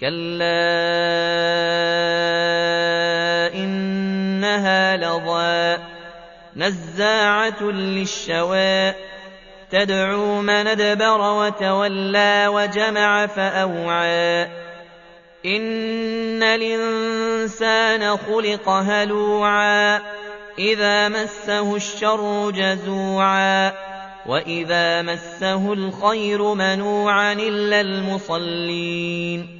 كلا إنها لظى نزاعة للشوى تدعو من ادبر وتولى وجمع فأوعى إن الإنسان خلق هلوعا إذا مسه الشر جزوعا وإذا مسه الخير منوعا إلا المصلين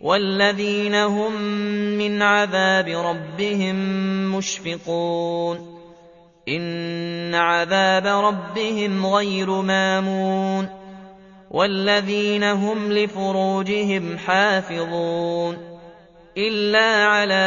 والذين هم من عذاب ربهم مشفقون إن عذاب ربهم غير مامون والذين هم لفروجهم حافظون إلا على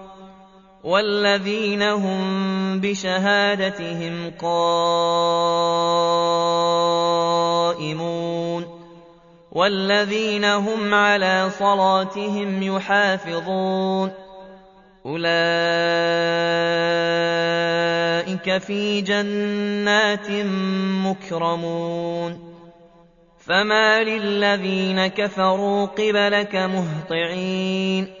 والذين هم بشهادتهم قائمون والذين هم على صلاتهم يحافظون أولئك في جنات مكرمون فما للذين كفروا قبلك مهطعين